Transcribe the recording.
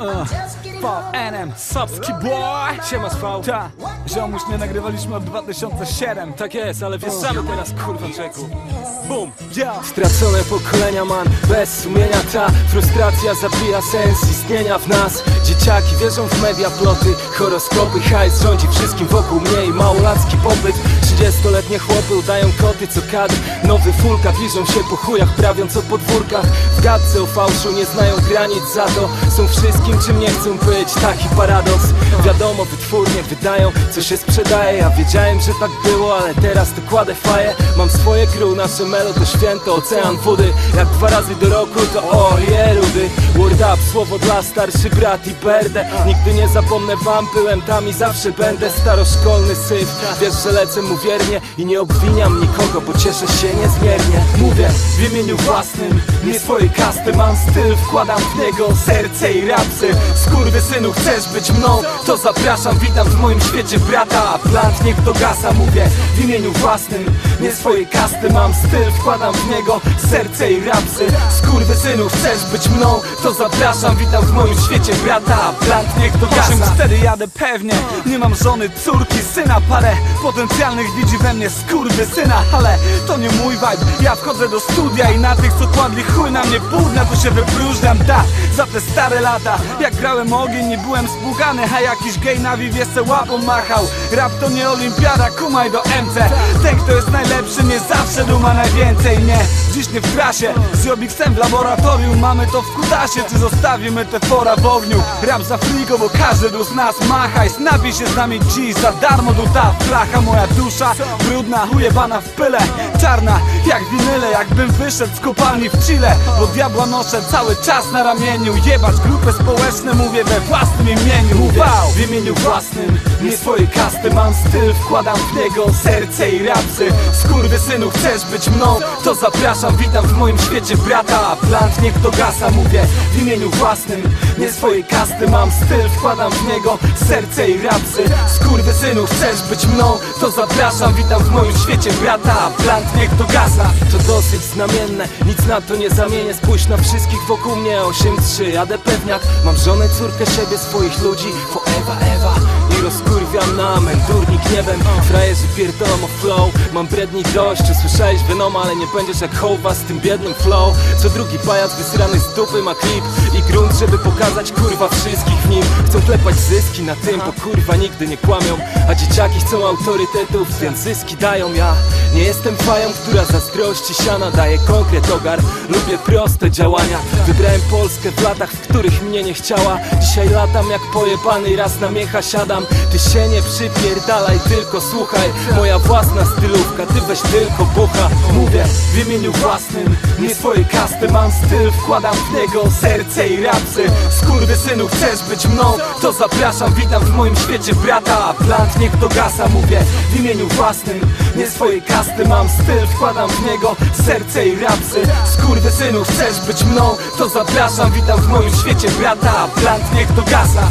Uh, VNM, Sobski boy. Siema V Ta, ziomuś nie nagrywaliśmy od 2007 Tak jest, ale wjeżdżamy teraz, kurwa, czeku Bum! Ja, Stracone pokolenia, man, bez sumienia. Ta Frustracja zabija sens istnienia w nas. Dzieciaki wierzą w media, ploty, horoskopy Hajs rządzi wszystkim wokół mnie i małolacki popyt. 30-letnie chłopy udają koty co kadr. Nowy fulka, bliżą się po chujach, prawiąc o podwórkach W gadce o fałszu nie znają granic za to Są wszystkim czym nie chcą być, taki paradoks. Wiadomo, wytwórnie wydają, co się sprzedaje Ja wiedziałem, że tak było, ale teraz to kładę faję. Mam swoje crew, nasze melo to święto, ocean wody. Jak dwa razy do roku to o, rudy Word up, słowo dla starszy brat i berdę Nigdy nie zapomnę wam, byłem tam i zawsze będę Staroszkolny syf, wiesz, że lecę mu wiernie I nie obwiniam nikogo, bo cieszę się niezmiernie Mówię w imieniu własnym, nie swojej kasty. Mam styl, wkładam w niego serce i rapsy. Skurwy synu, chcesz być mną? To zapraszam, witam w moim świecie brata. A plant niech dogasa, mówię w imieniu własnym Nie swojej kasty, mam styl, wkładam w niego serce i rapsy. Skurwy synu, chcesz być mną? To zapraszam, witam w moim świecie brata. A plant niech dogasa. 8-4 jadę pewnie. Nie mam żony, córki, syna. Parę potencjalnych widzi we mnie skurwy syna. Ale to nie mój vibe. Ja wchodzę do studia i na tych co kładli chuj na mnie pół dnia To się wypróżniam, tak Za te stare lata. Jak grałem ogień nie byłem spłukany A jakiś gej na wiwiese łapą machał. Rap to nie olimpiada, kumaj do MC Ten kto jest najlepszy nie zawsze duma najwięcej Nie, dziś nie w trasie Z Jobixem w laboratorium mamy to w kutasie Czy zostawimy te fora w ogniu? Rap za frigo, bo każdy tu z nas ma hajs Napij się z nami dziś, za darmo tu ta flacha Moja dusza brudna, ujebana w pyle Czarna jak winyle, jakbym wyszedł z kopalni w Chile. Bo diabła noszę cały czas na ramieniu. Jebać grupy społeczne, mówię we własnym imieniu. Wow, w imieniu własnym Nie swojej kasty. Mam styl, wkładam w niego serce i rapsy. Skurwy synu, chcesz być mną? To zapraszam, witam w moim świecie brata. Plant niech dogasa, mówię w imieniu własnym. Nie swojej kasty mam styl, wkładam w niego serce i rapsy. Skurwy synu, chcesz być mną? To zapraszam, witam w moim świecie brata. A plant niech dogasa To dosyć znamienne, nic na to nie zamienię. Spójrz na wszystkich wokół mnie 8-3, jadę pewniak. Mam żonę, córkę, siebie, swoich ludzi. Forever, Ewa i rozkurwiam na amen Durnik niebem, frajerzy pierdolą flow. Mam bredni dość, usłyszałeś Venoma Ale nie będziesz jak hołwa z tym biednym flow. Co drugi pajac wysrany z dupy ma klip I grunt, żeby pokazać kurwa wszystkich w nim. Chcą klepać zyski na tym, bo kurwa nigdy nie kłamią. A dzieciaki chcą autorytetów, więc zyski dają. Ja nie jestem fają, która zazdrości siana. Daje konkret ogar, lubię proste działania. Wybrałem Polskę w latach, w których mnie nie chciała. Dzisiaj latam jak pojebany, raz na miecha siadam Ty się nie przypierdalaj, tylko słuchaj. Moja własna stylówka, ty weź tylko bucha. Mówię w imieniu własnym, nie swojej kasty. Mam styl, wkładam w niego serce i rapsy. Skurwy synu, chcesz być mną? To zapraszam, witam w moim świecie brata. Plant niech dogasa, mówię w imieniu własnym. Nie swojej kasty, mam styl, wkładam w niego serce i rapsy. Skurwy synu, chcesz być mną? To zapraszam, witam w moim świecie brata. Plant niech dogasa